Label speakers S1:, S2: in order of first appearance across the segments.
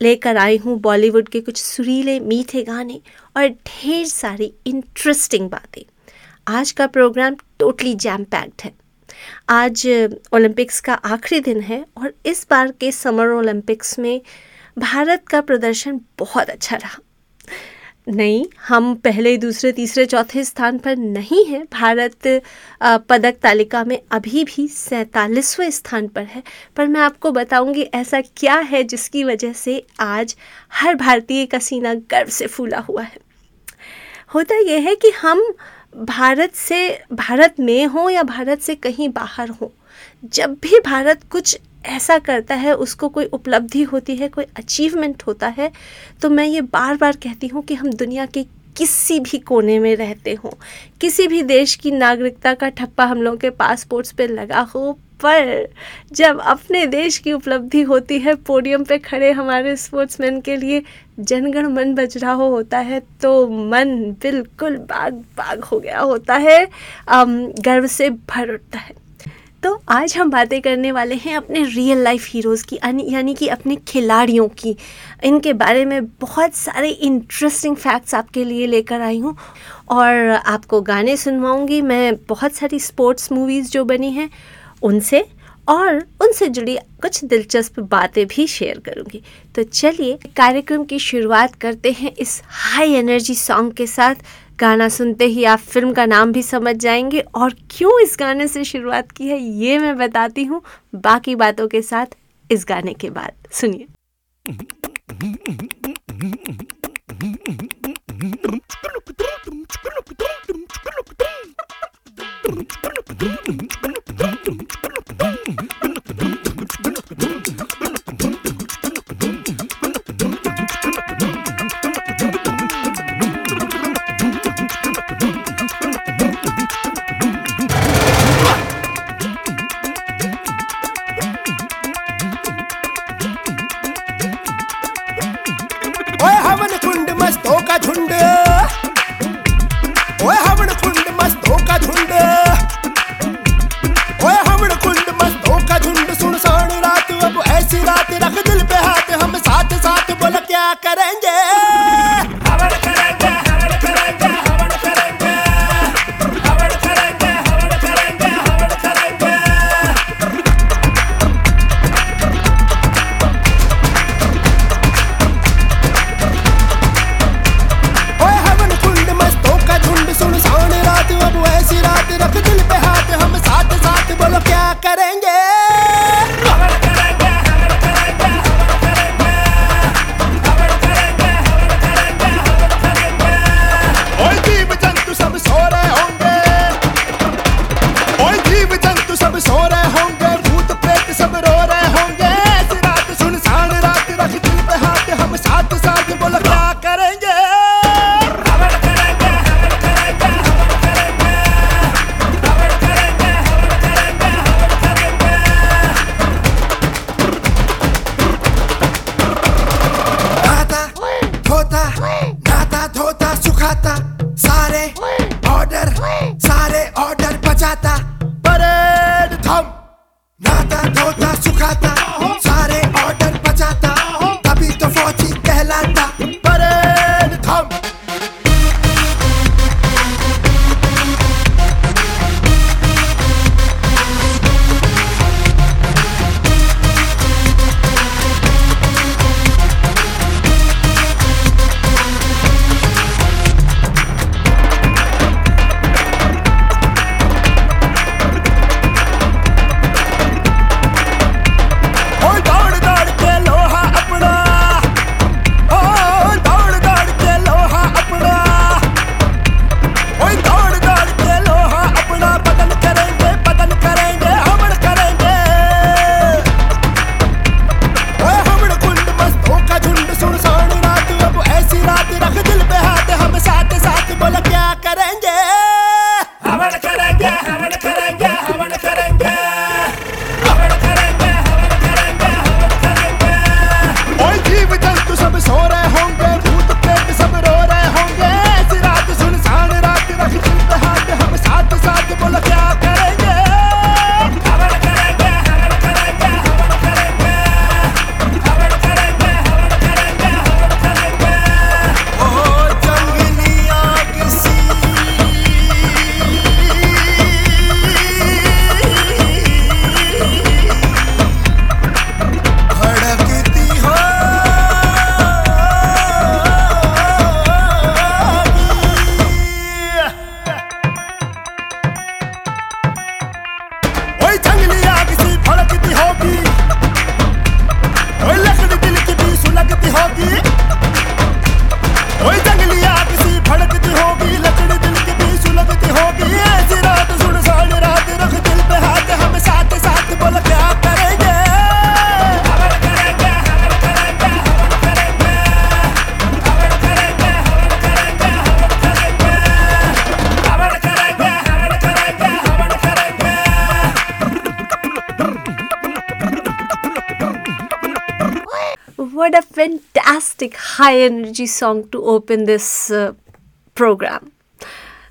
S1: लेकर आई हूँ बॉलीवुड के कुछ सुरीले, मीठे गाने और ढेर सारी इंटरेस्टिंग बातें। आज का प्रोग्राम टोटली जैम पैक्ड है। आज ओलंपिक्स का आखिरी दिन है और इस बार के समर ओलंपिक्स में भारत का प्रदर्शन बहुत अच्छा रहा। नहीं, हम पहले, दूसरे, तीसरे, चौथे स्थान पर नहीं हैं। भारत पदक तालिका में अभी भी सैतालीसवें स्थान पर है। पर मैं आपको बताऊँगी ऐसा क्या है जिसकी वजह से आज हर भारतीय का सीना गर्व से फूला हुआ है। होता यह है कि हम भारत से, भारत में हों या भारत से कहीं बाहर हों, जब भी भारत कुछ ऐसा करता है, उसको कोई उपलब्धि होती है, कोई अचीवमेंट होता है तो मैं ये बार बार कहती हूँ कि हम दुनिया के किसी भी कोने में रहते हों, किसी भी देश की नागरिकता का ठप्पा हम लोगों के पासपोर्ट्स पे लगा हो, पर जब अपने देश की उपलब्धि होती है पोडियम पे खड़े हमारे स्पोर्ट्समैन के लिए जनगण मन बज रहा हो, होता है तो मन बिल्कुल बाग बाग हो गया होता है गर्व से भर उठता है। तो आज हम बातें करने वाले हैं अपने रियल लाइफ हीरोज़ की, यानी कि अपने खिलाड़ियों की। इनके बारे में बहुत सारे इंटरेस्टिंग फैक्ट्स आपके लिए लेकर आई हूँ। और आपको गाने सुनवाऊँगी, मैं बहुत सारी स्पोर्ट्स मूवीज़ जो बनी हैं, उनसे और उनसे जुड़ी कुछ दिलचस्प बातें भी शेयर करूँगी। तो चलिए, कार्यक्रम की शुरुआत करते हैं इस हाई एनर्जी सॉन्ग के साथ। गाना सुनते ही आप फ़िल्म का नाम भी समझ जाएँगे। और क्यों इस गाने से शुरुआत की है, ये मैं बताती हूँ। बाकी बातों के साथ इस गाने के बाद। सुनिए। fantastic high energy song to open this uh, program.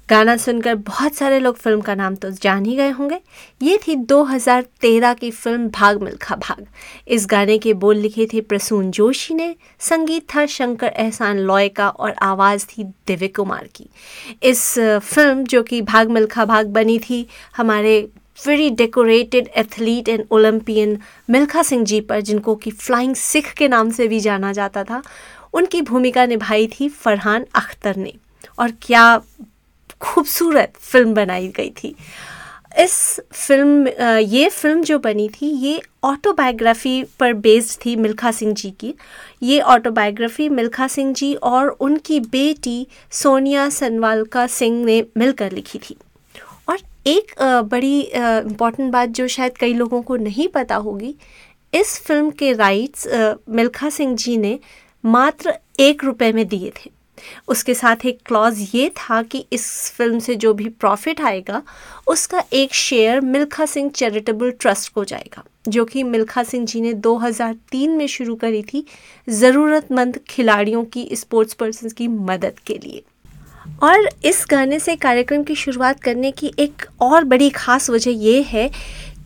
S1: गाना सुनकर बहुत सारे लोग फ़िल्म का नाम तो जान ही गए होंगे। ये थी 2013 की फ़िल्म भाग मिल्खा भाग। इस गाने के बोल लिखे थे प्रसून जोशी ने संगीत था शंकर एहसान लॉय का और आवाज़ थी दिव्य कुमार की। इस फ़िल्म जो कि भाग मिल्खा भाग बनी थी हमारे very decorated athlete and Olympian Milkha Singh ji पर, जिनको कि फ्लाइंग सिख के नाम से भी जाना जाता था, उनकी भूमिका निभाई थी फरहान अख्तर ने और क्या खूबसूरत फ़िल्म बनाई गई थी। इस फ़िल्म ये फ़िल्म जो बनी थी, ये ऑटोबायोग्राफी पर बेस्ड थी मिल्खा सिंह जी की। ये ऑटोबायोग्राफी मिल्खा सिंह जी और उनकी बेटी सोनिया सनवालका सिंह ने मिलकर लिखी थी। एक बड़ी इंपॉर्टेंट बात जो शायद कई लोगों को नहीं पता होगी, इस फ़िल्म के राइट्स मिल्खा सिंह जी ने मात्र एक रुपए में दिए थे। उसके साथ एक क्लॉज ये था कि इस फ़िल्म से जो भी प्रॉफिट आएगा, उसका एक share Milkha Singh charitable trust को जाएगा, जो कि मिल्खा सिंह जी ने 2003 में शुरू करी थी ज़रूरतमंद खिलाड़ियों की स्पोर्ट्स पर्सन की मदद के लिए। और इस गाने से कार्यक्रम की शुरुआत करने की एक और बड़ी ख़ास वजह ये है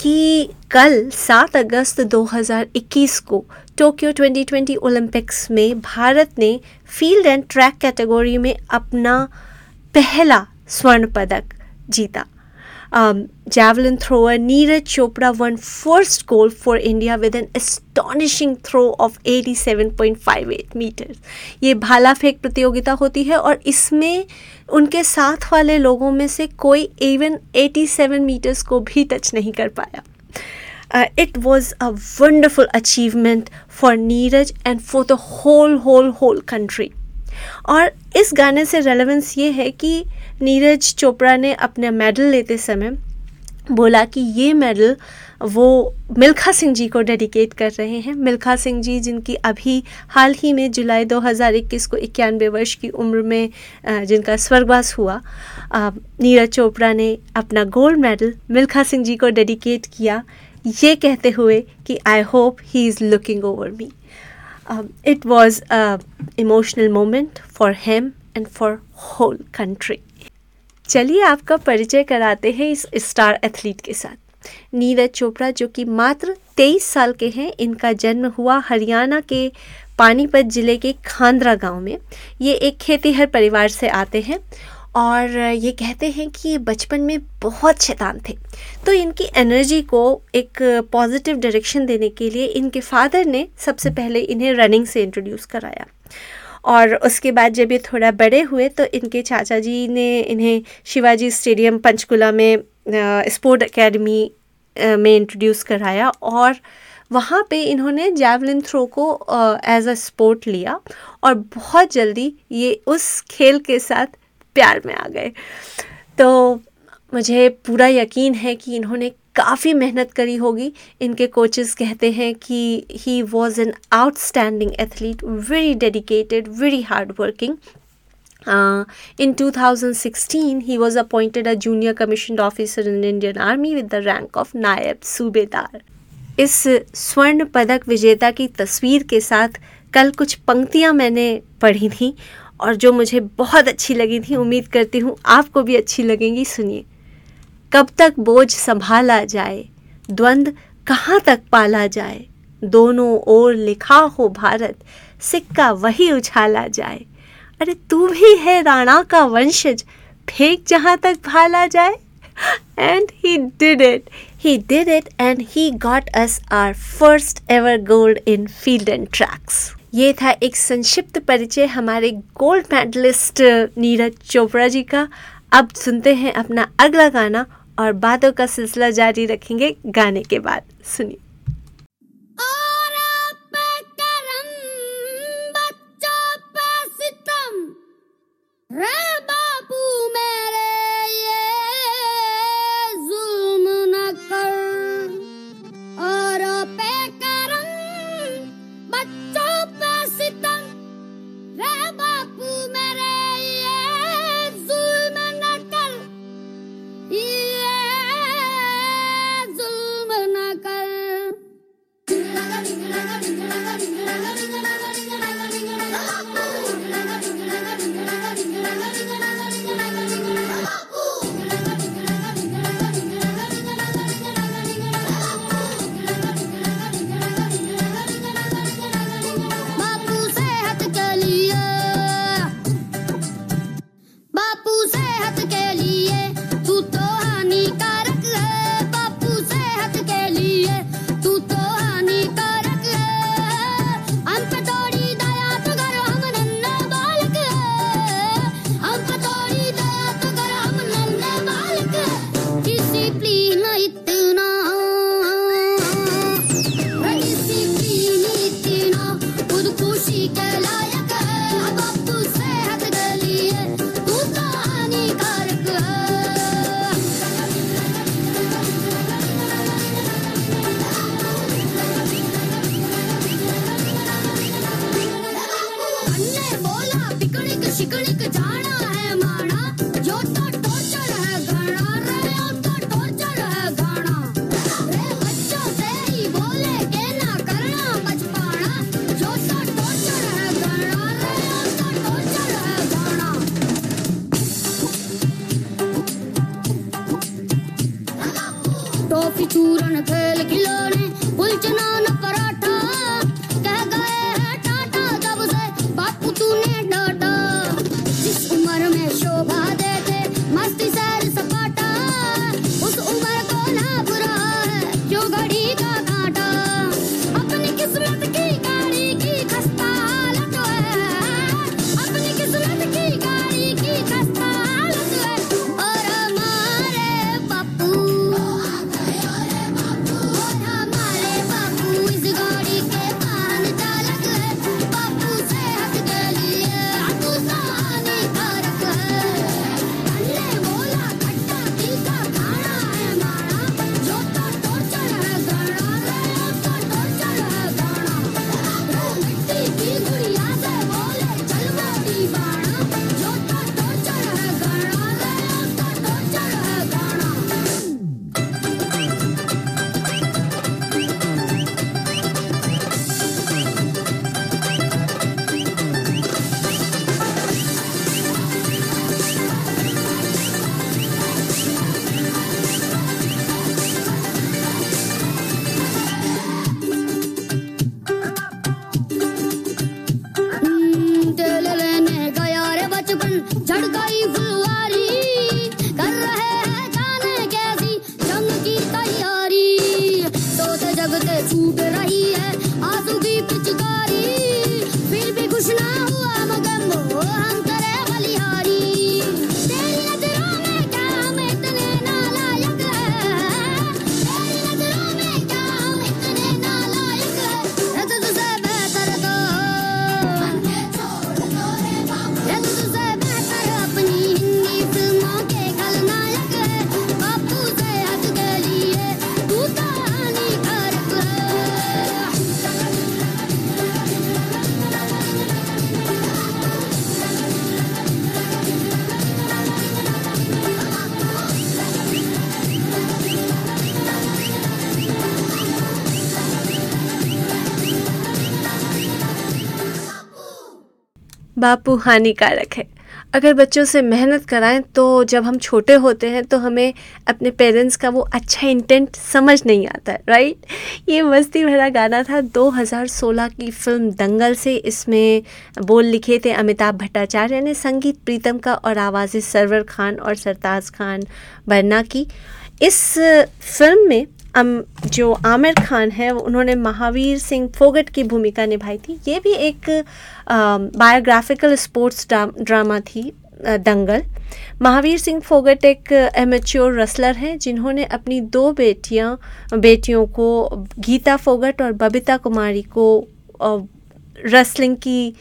S1: कि कल 7 अगस्त 2021 को टोक्यो 2020 ओलंपिक्स में भारत ने फ़ील्ड एंड ट्रैक कैटेगरी में अपना पहला स्वर्ण पदक जीता। Um, javelin thrower Neeraj Chopra won first gold for India with an astonishing throw of 87.58 meters. ये भाला फेंक प्रतियोगिता होती है और इसमें उनके साथ वाले लोगों में से कोई इवन 87 मीटर्स को भी टच नहीं कर पाया it was a wonderful achievement for Neeraj and for the whole whole whole country और इस गाने से रेलेवेंस ये है कि नीरज चोपड़ा ने अपना मेडल लेते समय बोला कि ये मेडल वो मिल्खा सिंह जी को डेडिकेट कर रहे हैं। मिल्खा सिंह जी जिनकी अभी हाल ही में जुलाई 2021 को इक्यानवे वर्ष की उम्र में जिनका स्वर्गवास हुआ नीरज चोपड़ा ने अपना गोल्ड मेडल मिल्खा सिंह जी को डेडिकेट किया। ये कहते हुए कि I hope he is looking over me it was a emotional moment for him and for whole country चलिए आपका परिचय कराते हैं इस स्टार एथलीट के साथ। नीरज चोपड़ा, जो कि मात्र 23 साल के हैं, इनका जन्म हुआ हरियाणा के पानीपत ज़िले के खांद्रा गाँव में। ये एक खेतीहर परिवार से आते हैं और ये कहते हैं कि ये बचपन में बहुत शैतान थे। तो इनकी एनर्जी को एक पॉजिटिव डायरेक्शन देने के लिए इनके फादर ने सबसे पहले इन्हें रनिंग से इंट्रोड्यूस कराया। और उसके बाद जब ये थोड़ा बड़े हुए तो इनके चाचा जी ने इन्हें शिवाजी स्टेडियम, पंचकुला में स्पोर्ट एकेडमी में इंट्रोड्यूस कराया और वहाँ पे इन्होंने जैवलिन थ्रो को एज अ स्पोर्ट लिया। और बहुत जल्दी ये उस खेल के साथ प्यार में आ गए। तो मुझे पूरा यकीन है कि इन्होंने काफ़ी मेहनत करी होगी। इनके कोचेस कहते हैं कि he was an outstanding athlete very dedicated very hard working in 2016 he was appointed a junior commissioned officer in indian army with the rank of नायब सूबेदार इस स्वर्ण पदक विजेता की तस्वीर के साथ कल कुछ पंक्तियाँ मैंने पढ़ी थी और जो मुझे बहुत अच्छी लगी थी, उम्मीद करती हूँ आपको भी अच्छी लगेंगी। सुनिए, कब तक बोझ संभाला जाए, द्वंद कहाँ तक पाला जाए, दोनों ओर लिखा हो भारत, सिक्का वही उछाला जाए। अरे तू भी है राणा का वंशज, फेंक जहाँ तक भाला जाए। And he did it he did it and he got us our first ever gold in field and tracks ये था एक संक्षिप्त परिचय हमारे gold medalist uh, Neeraj Chopra ji का अब सुनते हैं अपना अगला गाना और बातों का सिलसिला जारी रखेंगे गाने के बाद सुनिए Run! बापू हानिकारक है। अगर बच्चों से मेहनत कराएँ तो जब हम छोटे होते हैं तो हमें अपने पेरेंट्स का वो अच्छा इंटेंट समझ नहीं आता है राइट ये मस्ती भरा गाना था 2016 की फ़िल्म दंगल से। इसमें बोल लिखे थे अमिताभ भट्टाचार्य ने संगीत, प्रीतम का और आवाज़ें सरवर खान और सरताज खान बरना की। इस फ़िल्म में जो आमिर खान है उन्होंने महावीर सिंह फोगट की भूमिका निभाई थी। ये भी एक बायोग्राफिकल स्पोर्ट्स ड्रामा थी दंगल। महावीर सिंह फोगट एक एमेच्योर रसलर हैं, जिन्होंने अपनी दो बेटियाँ, बेटियों को गीता फोगट और बबीता कुमारी को रेसलिंग की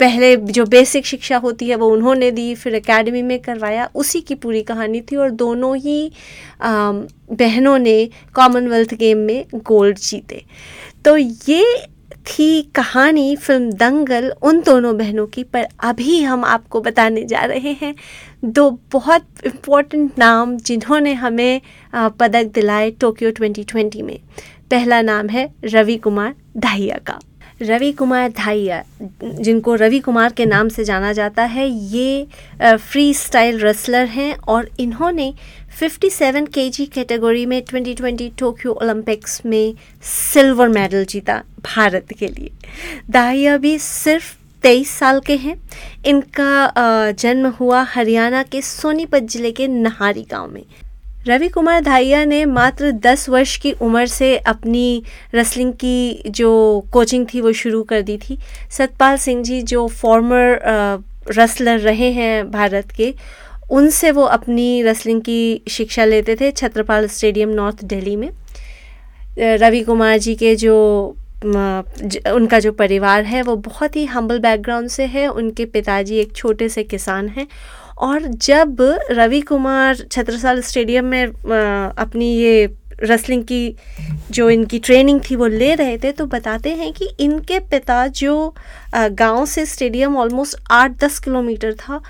S1: पहले जो बेसिक शिक्षा होती है, वो उन्होंने दी, फिर एकेडमी में करवाया, उसी की पूरी कहानी थी और दोनों ही बहनों ने कॉमनवेल्थ गेम में गोल्ड जीते। तो ये थी कहानी फ़िल्म दंगल उन दोनों बहनों की, पर अभी हम आपको बताने जा रहे हैं दो बहुत इम्पोर्टेंट नाम जिन्होंने हमें पदक दिलाए टोक्यो 2020 में। पहला नाम है रवि कुमार दाहिया का। रवि कुमार धाइया जिनको रवि कुमार के नाम से जाना जाता है, ये फ्री स्टाइल रेसलर हैं और इन्होंने 57 केजी कैटेगरी में 2020 टोक्यो ओलंपिक्स में सिल्वर मेडल जीता भारत के लिए। दाहिया भी सिर्फ़ तेईस साल के हैं। इनका जन्म हुआ हरियाणा के सोनीपत ज़िले के नहारी गाँव में। रवि कुमार धाइया ने मात्र 10 वर्ष की उम्र से अपनी रेसलिंग की जो कोचिंग थी वो शुरू कर दी थी। सतपाल सिंह जी जो फॉर्मर रेसलर रहे हैं भारत के, उनसे वो अपनी रेसलिंग की शिक्षा लेते थे छत्रपाल स्टेडियम, नॉर्थ दिल्ली में। रवि कुमार जी के जो उनका जो परिवार है वो बहुत ही हम्बल बैकग्राउंड से है। उनके पिताजी एक छोटे से किसान हैं और जब रवि कुमार छत्रसाल स्टेडियम में अपनी ये रेसलिंग की जो इनकी ट्रेनिंग थी वो ले रहे थे तो बताते हैं कि इनके पिता जो गाँव से स्टेडियम ऑलमोस्ट आठ दस किलोमीटर था,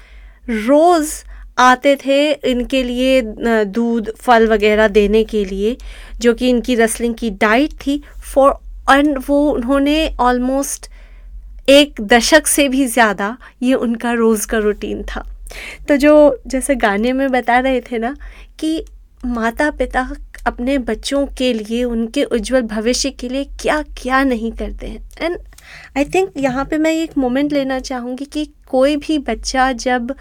S1: रोज़ आते थे इनके लिए दूध, फल वगैरह देने के लिए, जो कि इनकी रेसलिंग की डाइट थी फॉर एंड वो उन्होंने ऑलमोस्ट एक दशक से भी ज़्यादा ये उनका रोज़ का रूटीन था। तो जो जैसे गाने में बता रहे थे ना कि माता पिता अपने बच्चों के लिए उनके उज्जवल भविष्य के लिए क्या क्या नहीं करते हैं। एंड आई थिंक यहाँ पे मैं एक मोमेंट लेना चाहूँगी कि कोई भी बच्चा जब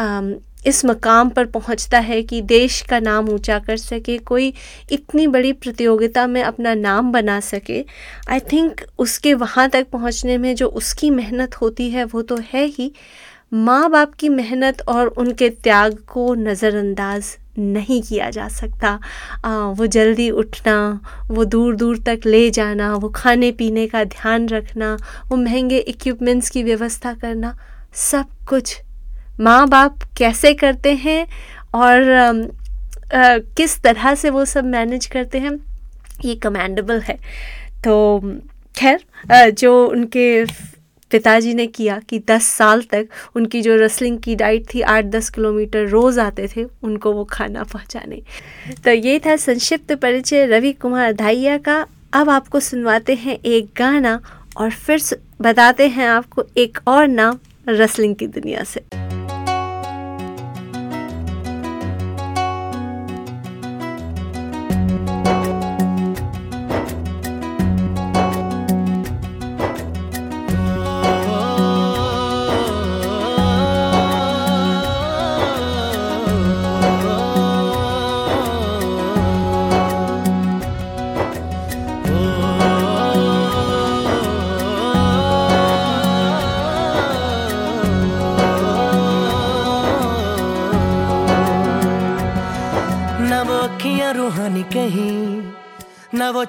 S1: um, इस मकाम पर पहुँचता है कि देश का नाम ऊँचा कर सके कोई इतनी बड़ी प्रतियोगिता में अपना नाम बना सके आई थिंक उसके वहाँ तक पहुँचने में जो उसकी मेहनत होती है वो तो है ही। माँ बाप की मेहनत और उनके त्याग को नज़रअंदाज नहीं किया जा सकता। आ, वो जल्दी उठना वो दूर दूर तक ले जाना वो खाने पीने का ध्यान रखना वो महँगे इक्विपमेंट्स की व्यवस्था करना सब कुछ। माँ बाप कैसे करते हैं और आ, आ, किस तरह से वो सब मैनेज करते हैं ये कमेंडेबल है। तो खैर जो उनके पिताजी ने किया कि 10 साल तक उनकी जो रेसलिंग की डाइट थी 8-10 किलोमीटर रोज़ आते थे, उनको वो खाना पहुँचाने। तो ये था संक्षिप्त परिचय रवि कुमार धाइया का। अब आपको सुनवाते हैं एक गाना और फिर बताते हैं आपको एक और नाम रेसलिंग की दुनिया से।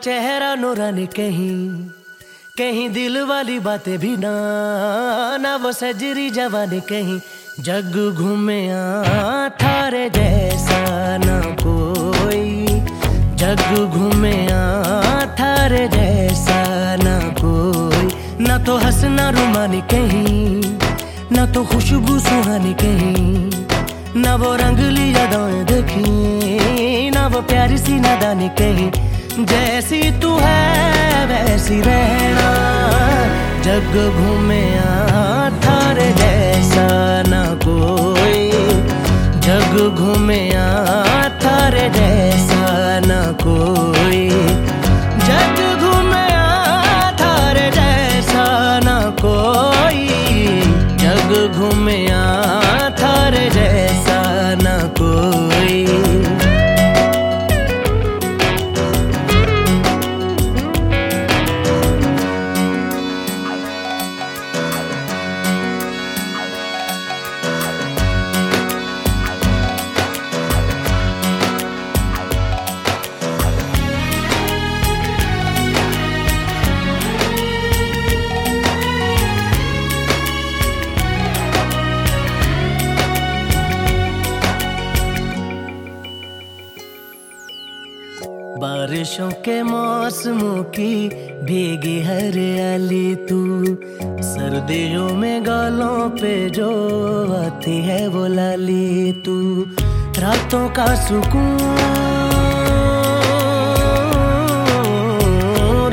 S2: चेहरा नूरानी कहीं कहीं दिल वाली बातें भी ना ना वो सजरी जवानी कहीं। जग घूमे थारे जैसा ना कोई, जग घूमे थारे जैसा ना कोई। ना तो हंसना रुमानी कहीं, ना तो खुशबू सुहानी कहीं। ना वो रंगली यादें देखी, ना वो प्यारी सी नादानी कहीं। जैसी तू है वैसी रहना। जग घूमे थारे सुकून।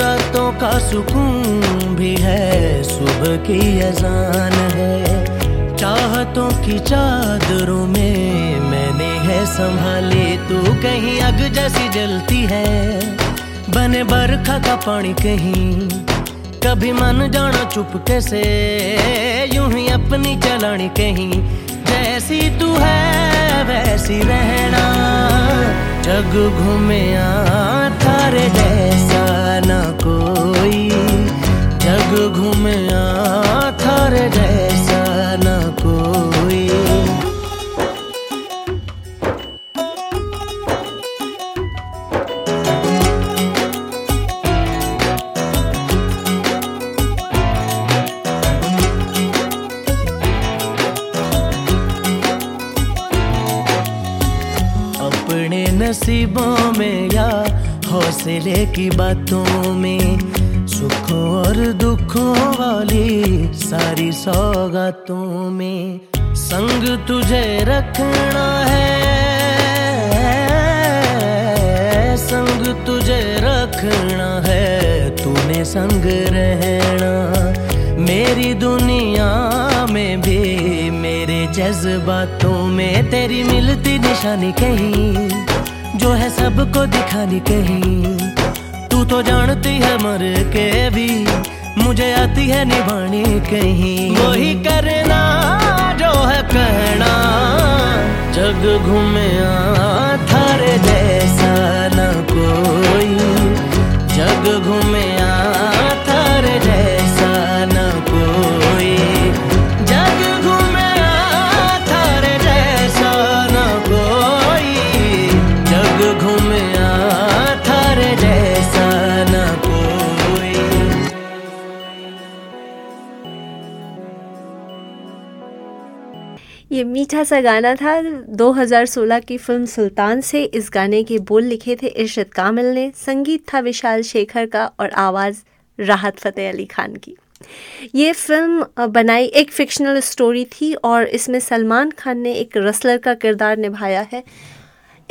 S2: रातों का सुकून भी है, सुबह की अजान है। चाहतों की चादरों में मैंने है संभाली, तू कहीं अग जैसी जलती है। बने बरखा का पानी कहीं, कभी मन जाना चुप कैसे? यूँ ही अपनी चलानी कहीं, जैसी तू है। वैसी रहना जग घूमया थारे जैसा ना कोई। जग घूमया थारे जैसा नसीबों में या हौसले की बातों में, सुखों और दुखों वाली सारी सौगातों में, संग तुझे रखना है, संग तुझे रखना है, तूने संग रहना। मेरी दुनिया में भी, मेरे जज्बातों में तेरी मिलती निशानी कहीं। जो है सबको दिखानी कहीं तू तो जानती है मर के भी, मुझे आती है निभानी कहीं वही करना जो है कहना जग घूमे थारे जैसा न कोई। जग घूमे थारे जैसा न कोई।
S1: ये मीठा सा गाना था। 2016 की फ़िल्म सुल्तान से इस गाने के बोल लिखे थे इरशद कामिल ने। संगीत था विशाल शेखर का और आवाज़ राहत फ़तेह अली खान की। ये फ़िल्म बनाई एक फिक्शनल स्टोरी थी और इसमें सलमान खान ने एक रसलर का किरदार निभाया है।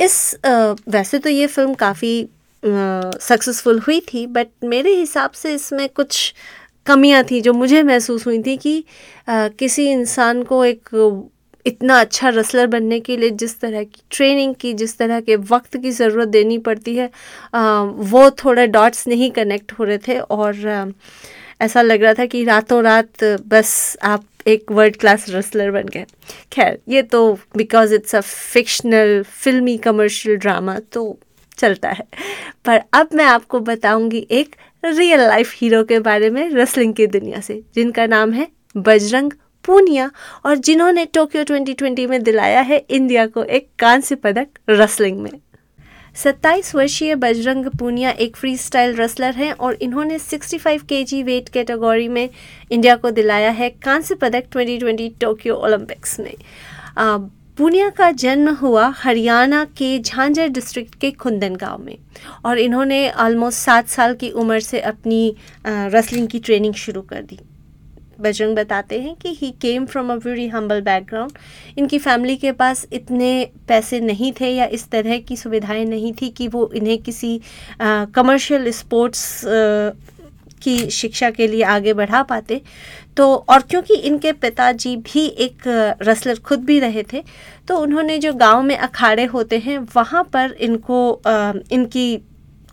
S1: इस वैसे तो ये फ़िल्म काफ़ी सक्सेसफुल हुई थी बट मेरे हिसाब से इसमें कुछ कमियाँ थी जो मुझे महसूस हुई थी कि अ, किसी इंसान को एक इतना अच्छा रसलर बनने के लिए जिस तरह की ट्रेनिंग की जिस तरह के वक्त की ज़रूरत देनी पड़ती है अ, वो थोड़े डॉट्स नहीं कनेक्ट हो रहे थे और ऐसा लग रहा था कि रातों रात बस आप एक वर्ल्ड क्लास रेसलर बन गए। खैर ये तो बिकॉज़ इट्स अ फिक्शनल फिल्मी कमर्शियल ड्रामा तो चलता है। पर अब मैं आपको बताऊँगी एक रियल लाइफ हीरो के बारे में रेसलिंग की दुनिया से जिनका नाम है बजरंग पूनिया और जिन्होंने टोक्यो 2020 में दिलाया है इंडिया को एक कांस्य पदक रेसलिंग में। 27 वर्षीय बजरंग पूनिया एक फ्री स्टाइल रेसलर हैं और इन्होंने 65 केजी वेट कैटेगरी में इंडिया को दिलाया है कांस्य पदक 2020 टोक्यो ओलंपिक्स में। पूनिया का जन्म हुआ हरियाणा के झांझर डिस्ट्रिक्ट के खुंदन गाँव में और इन्होंने ऑलमोस्ट सात साल की उम्र से अपनी रेसलिंग की ट्रेनिंग शुरू कर दी। बजरंग बताते हैं कि he came from a very humble background इनकी फैमिली के पास इतने पैसे नहीं थे या इस तरह की सुविधाएँ नहीं थी कि वो इन्हें किसी कमर्शियल स्पोर्ट्स की शिक्षा के लिए आगे बढ़ा पाते। तो और क्योंकि इनके पिताजी भी एक रेसलर खुद भी रहे थे तो उन्होंने जो गाँव में अखाड़े होते हैं वहाँ पर इनको अ, इनकी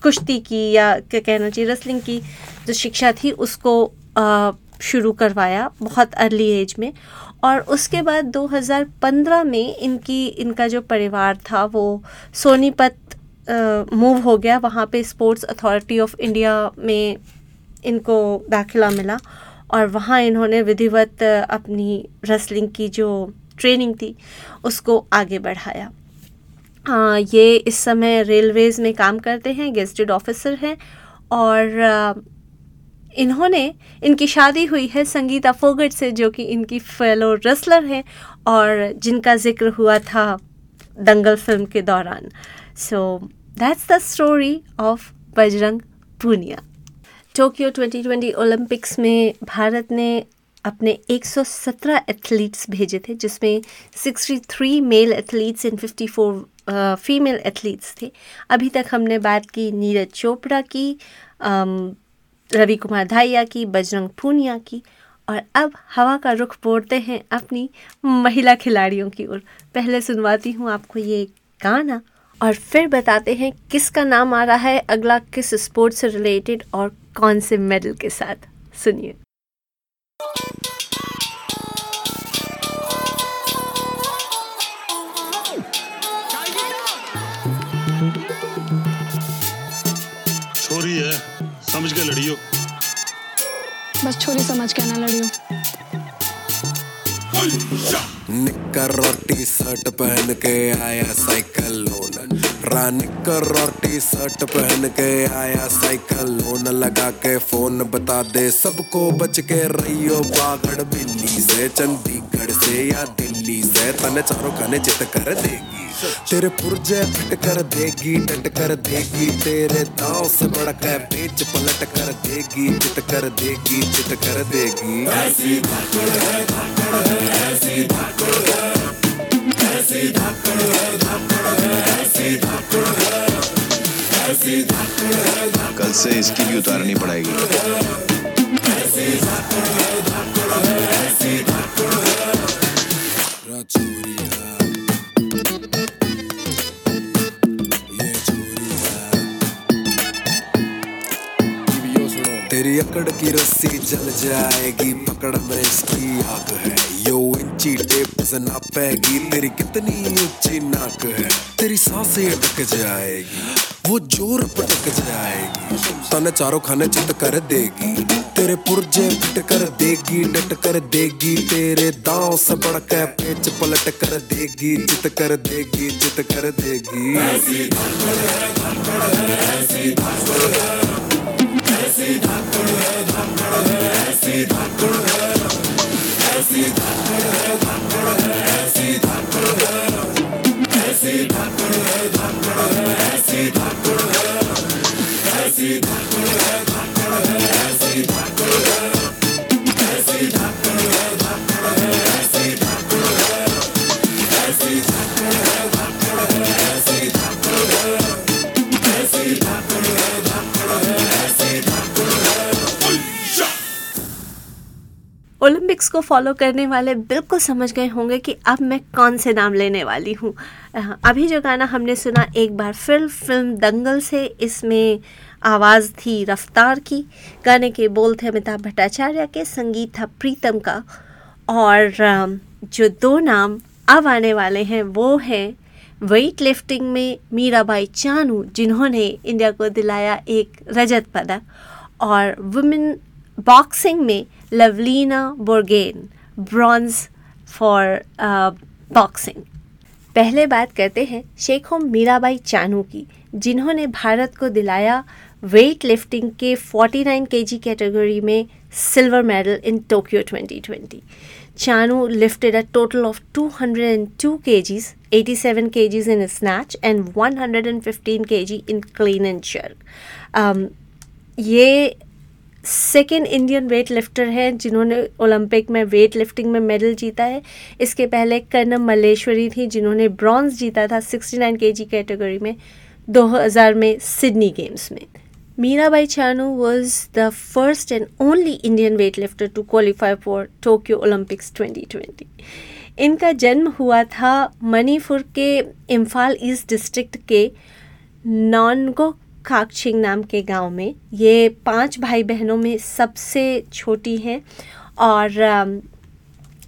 S1: कुश्ती की या क्या कहना चाहिए रेसलिंग की जो शिक्षा थी उसको अ, शुरू करवाया बहुत अर्ली एज में और उसके बाद 2015 में इनकी इनका जो परिवार था वो सोनीपत मूव हो गया। वहाँ पे स्पोर्ट्स अथॉरिटी ऑफ़ इंडिया में इनको दाखिला मिला और वहाँ इन्होंने विधिवत अपनी रेसलिंग की जो ट्रेनिंग थी उसको आगे बढ़ाया। आ, ये इस समय रेलवेज़ में काम करते हैं गेस्टेड ऑफिसर हैं और इन्होंने इनकी शादी हुई है संगीता फोगट से जो कि इनकी फेलो रेसलर हैं और जिनका ज़िक्र हुआ था दंगल फ़िल्म के दौरान। So that's the story of Bajrang Punia. Tokyo 2020 Olympics में भारत ने अपने 117 एथलीट्स भेजे थे जिसमें 63 male athletes and 54 female athletes थे। अभी तक हमने बात की नीरज चोपड़ा की अम, रवि कुमार धाइया की, बजरंग पूनिया की और अब हवा का रुख बोलते हैं अपनी महिला खिलाड़ियों की ओर। पहले सुनवाती हूँ आपको ये गाना और फिर बताते हैं किसका नाम आ रहा है, अगला किस स्पोर्ट्स से रिलेटेड और कौन से मेडल के साथ। सुनिए।
S3: समझ के लड़ियो
S4: बस छोरी समझ के ना लड़ियो
S5: निक्कर और टी शर्ट पहन के आया साइकिल लोन। रा निक्कर और टी शर्ट पहन के आया साइकिल लोन। लगा के फ़ोन बता दे, सबको बच के रहियो बागड़ बिल्ली से। चंडीगढ़ से या दिल्ली से, तने चारों खाने चित कर देगी। तेरे पुर्जे फिट कर देगी, डट कर देगी। तेरे दांव से बड़ा के बेच पलट कर देगी चित कर देगी चित कर देगी।
S6: कल से इसकी भी उतारनी पड़ेगी।
S5: तेरी अकड़ की रस्सी जल जाएगी, पकड़ में इसकी आग है। यो इंची टेप से नापेगी तेरी कितनी ऊँची नाक है, तेरी साँसें अटक जाएगी, वो ज़ोर पटक जाएगी, तने चारों खाने चित कर देगी, तेरे पुर्जे पिट कर देगी, डट कर देगी, तेरे दांव से बढ़ के पेच पलट कर देगी, चित कर देगी, चित कर देगी।
S1: Acid, acid, acid, acid, acid, acid, acid, acid, acid, acid, Olympics को फॉलो करने वाले बिल्कुल समझ गए होंगे कि अब मैं कौन से नाम लेने वाली हूँ। अभी जो गाना हमने सुना एक बार फिर, फ़िल्म दंगल से, इसमें आवाज़ थी रफ्तार की। गाने के बोल थे अमिताभ भट्टाचार्य के, संगीत था प्रीतम का। और जो दो नाम अब आने वाले हैं वो हैं वेट लिफ्टिंग में मीराबाई चानू, जिन्होंने इंडिया को दिलाया एक रजत पदक। और वुमेन बॉक्सिंग में Lovlina Borgohain bronze for boxing पहले बात करते हैं शेखों मीराबाई चानू की जिन्होंने भारत को दिलाया वेट लिफ्टिंग के 49 केजी कैटेगरी में silver medal in Tokyo 2020 Chanu lifted a total of 202 kgs 87 kgs in snatch and 115 kg clean and jerk. Um, ये सेकेंड इंडियन वेट लिफ्टर हैं, जिन्होंने ओलंपिक में वेट लिफ्टिंग में मेडल जीता है इसके पहले कर्नम मल्लेश्वरी थी, जिन्होंने ब्रॉन्ज जीता था 69 केजी कैटेगरी में 2000 में सिडनी गेम्स में Mirabai Chanu was was the first and only Indian weightlifter to qualify for Tokyo Olympics 2020. इनका जन्म हुआ था मणिपुर के इम्फाल ईस्ट डिस्ट्रिक्ट के नॉनगो काकचिंग नाम के गाँव में, ये पाँच भाई बहनों में सबसे छोटी हैं और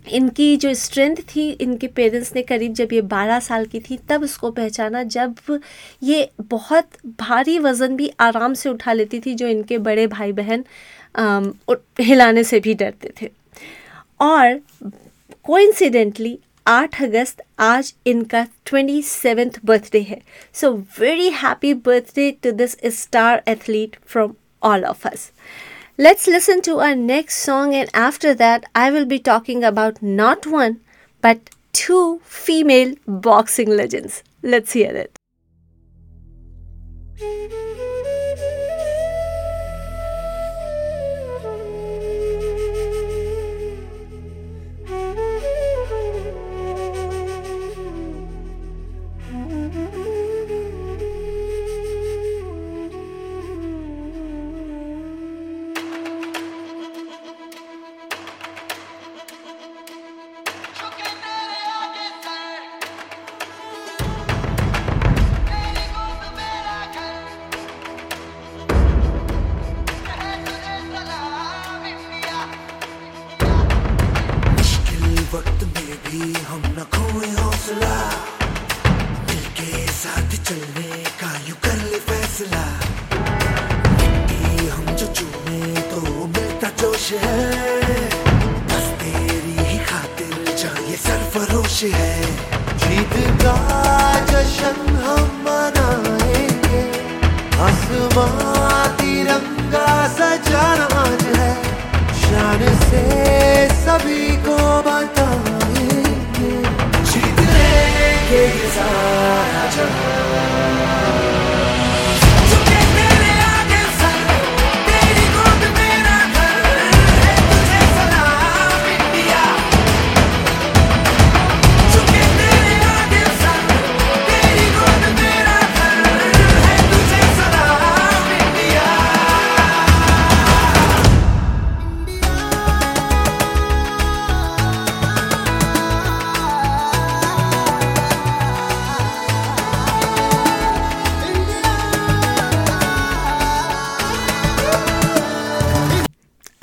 S1: इनकी जो स्ट्रेंथ थी, इनके पेरेंट्स ने करीब जब ये 12 साल की थी, तब उसको पहचाना जब ये बहुत भारी वज़न भी आराम से उठा लेती थी, जो इनके बड़े भाई बहन हिलाने से भी डरते थे। और कोइंसिडेंटली 8 अगस्त आज इनका ट्वेंटी सेवेंथ बर्थडे है। So very happy birthday to this star athlete from all of us let's listen to our next song and after that I will be talking about not one but two female boxing legends let's hear it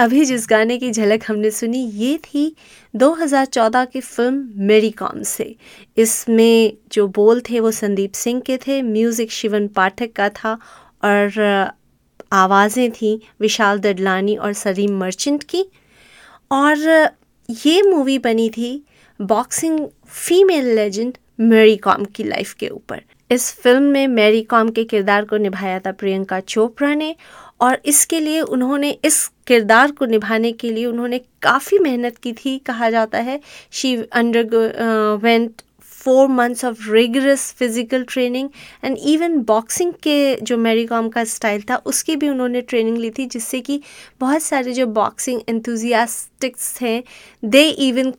S1: अभी जिस गाने की झलक हमने सुनी, ये थी 2014 की फ़िल्म मेरी कॉम से। इसमें जो बोल थे वो संदीप सिंह के थे, म्यूज़िक शिवन पाठक का था और आवाज़ें थी विशाल दडलानी और सलीम मर्चेंट की। और, ये मूवी बनी थी boxing female legend Mary Kom की लाइफ के ऊपर। इस फ़िल्म में मैरी कॉम के किरदार को निभाया था प्रियंका चोपड़ा ने और इसके लिए उन्होंने इस किरदार को निभाने के लिए उन्होंने काफ़ी मेहनत की थी कहा जाता है she underwent four months of rigorous physical training and even boxing के जो मेरी कॉम का स्टाइल था उसकी भी उन्होंने ट्रेनिंग ली थी जिससे कि बहुत सारे जो बॉक्सिंग enthusiastics हैं they even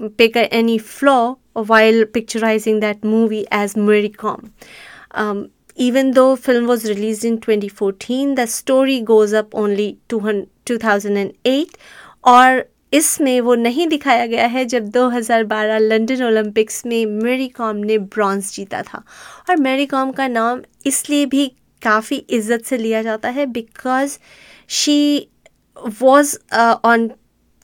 S1: a- any flaw while picturizing that movie as Mary Com. Um, even though film was released in 2014, the story goes up only 200 2008 और इसमें वो नहीं दिखाया गया है जब 2012 लंदन ओलंपिक्स में मेरी कॉम ने ब्रॉन्ज जीता था। और मेरी कॉम का नाम इसलिए भी काफ़ी इज़्ज़त से लिया जाता है because she was on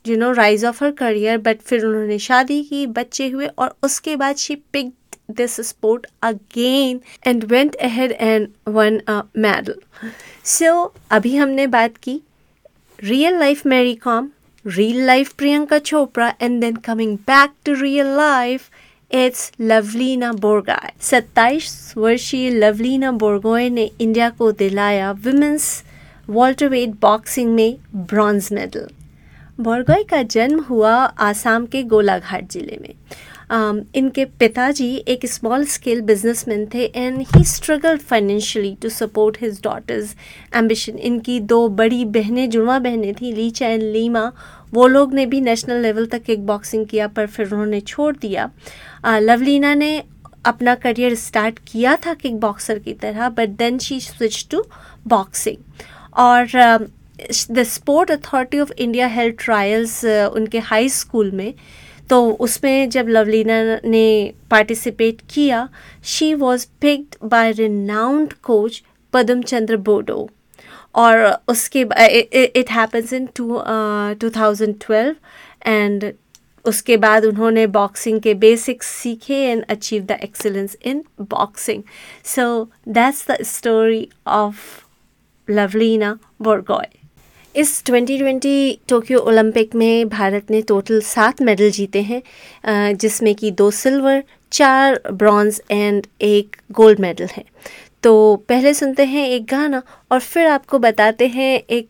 S1: you know rise of her career but फिर उन्होंने शादी की बच्चे हुए और उसके बाद she pick this sport again and went ahead and won a medal so अभी हमने बात की real life Mary Com, real life Priyanka Chopra, and then coming back to real life, it's Lavlina Borgai. 27 वर्षीय लवलीना बोरगोय ने India को दिलाया women's welterweight boxing में bronze medal Borgohain का जन्म हुआ आसाम के गोलाघाट ज़िले में। इनके पिताजी एक स्मॉल स्केल बिजनेसमैन थे and he struggle financially to support his daughter's ambition इनकी दो बड़ी बहनें जुड़वा बहनें थी लीचा एंड लीमा। वो लोग ने भी नेशनल लेवल तक किक बॉक्सिंग किया पर फिर उन्होंने छोड़ दिया। Uh, लवलीना ने अपना करियर स्टार्ट किया था किक बॉक्सर की तरह but then she switch to boxing और the sport authority of India held trials उनके हाई स्कूल में। तो उसमें जब लवलीना ने पार्टिसिपेट किया she was picked by renowned coach Padam Chandra Bodo. और उसके it happens in two two thousand twelve and उसके बाद उन्होंने बॉक्सिंग के बेसिक्स सीखे and achieve the excellence in boxing so that's the story of Lovlina Borgohain. इस 2020 Tokyo Olympic में भारत ने टोटल सात मेडल जीते हैं जिसमें कि दो सिल्वर चार ब्रॉन्ज एंड एक गोल्ड मेडल है। तो पहले सुनते हैं एक गाना और फिर आपको बताते हैं एक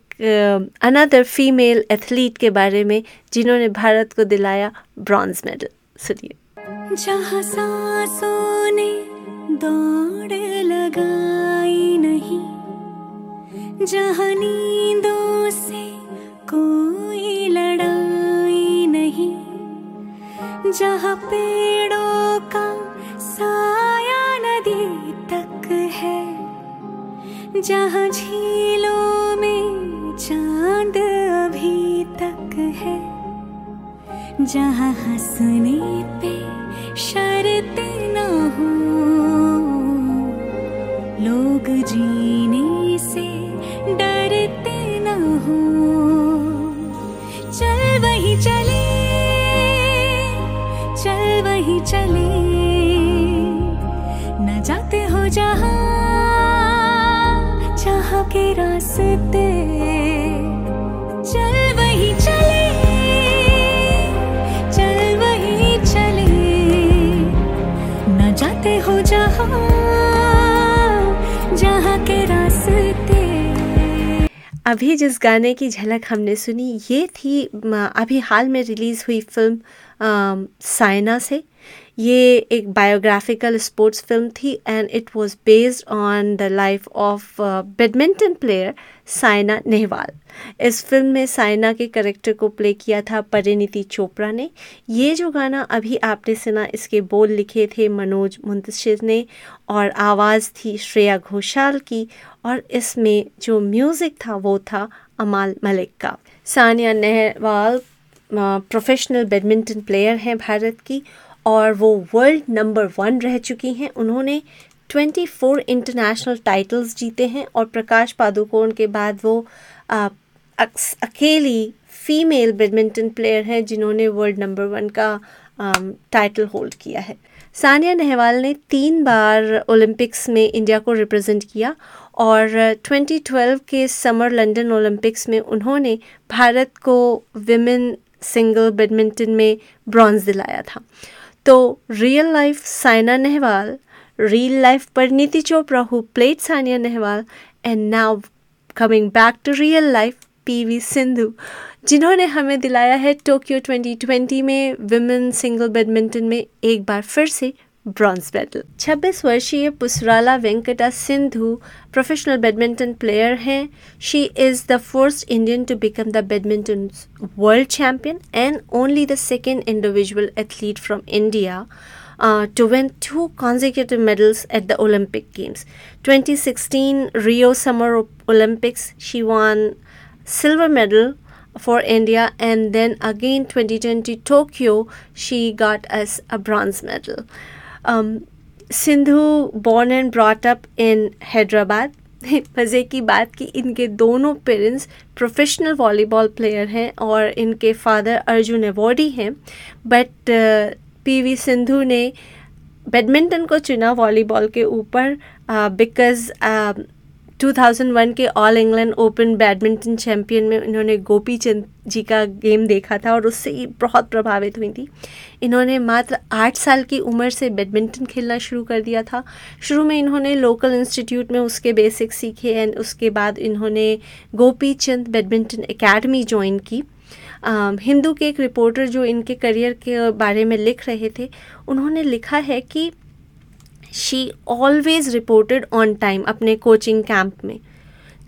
S1: अनदर फीमेल एथलीट के बारे में जिन्होंने भारत को दिलाया ब्रॉन्ज मेडल सुनिए।
S7: जहाँ ने दौड़ लगाई नहीं जहाँ नींदों से कोई लड़ाई नहीं, जहाँ पेड़ों का साया नदी तक है, जहाँ झीलों में चाँद अभी तक है, जहाँ हंसने पे शर्त न हो, लोग जीने चल वही चले चल वही चले। न जाते हो जहाँ जहाँ के रास्ते
S1: अभी जिस गाने की झलक हमने सुनी, ये थी अभी हाल में रिलीज़ हुई फ़िल्म साइना से। ये एक बायोग्राफिकल स्पोर्ट्स फ़िल्म थी and it was based on the life of badminton player Saina Nehwal इस फ़िल्म में साइना के करेक्टर को प्ले किया था परिणीति चोपड़ा ने। ये जो गाना अभी आपने सुना, इसके बोल लिखे थे मनोज मुंतशिर ने, और आवाज़ थी श्रेया घोषाल की, और इसमें जो म्यूज़िक था वो था अमाल मलिक का। Sania Nehwal professional badminton player हैं भारत की और वो वर्ल्ड नंबर वन रह चुकी हैं। उन्होंने 24 इंटरनेशनल टाइटल्स जीते हैं और प्रकाश पादुकोण के बाद वो अक्स- अकेली फीमेल बैडमिंटन प्लेयर हैं जिन्होंने वर्ल्ड नंबर वन का टाइटल होल्ड किया है। सानिया नेहवाल ने तीन बार ओलंपिक्स में इंडिया को रिप्रेजेंट किया और 2012 के समर लंदन ओलंपिक्स में उन्होंने भारत को विमेन सिंगल बैडमिंटन में ब्रॉन्ज दिलाया था। तो real life Saina Nehwal real life Parineeti Chopra who played Sania Nehwal and now coming back to real life PV Sindhu, जिन्होंने हमें दिलाया है टोक्यो 2020 में विमेन सिंगल बैडमिंटन में एक बार फिर से ब्रॉन्ज मेडल 26 वर्षीय Pusarla Venkata Sindhu professional badminton player हैं she is the first Indian to become the badminton world champion and only the second individual athlete from India uh, to win two consecutive medals at the Olympic Games. 2016 Rio Summer O- Olympics, she won silver medal for India, and then again 2020 Tokyo, she got us a bronze medal. Um, Sindhu, born and brought up in Hyderabad. मज़े की बात कि इनके दोनों parents professional volleyball player हैं और इनके father Arjuna awardee हैं बट पीवी सिंधु ने बैडमिंटन को चुना वॉलीबॉल के ऊपर बिकॉज़ 2001 के All England Open badminton champion में इन्होंने गोपी चंद जी का गेम देखा था और उससे ही बहुत प्रभावित हुई थी। इन्होंने मात्र आठ साल की उम्र से बैडमिंटन खेलना शुरू कर दिया था। शुरू में इन्होंने लोकल इंस्टीट्यूट में उसके बेसिक्स सीखे एंड उसके बाद इन्होंने Gopi Chand badminton academy join की। हिंदू के एक रिपोर्टर जो इनके करियर के बारे में लिख रहे थे, उन्होंने लिखा है कि she always reported on time अपने कोचिंग कैंप में।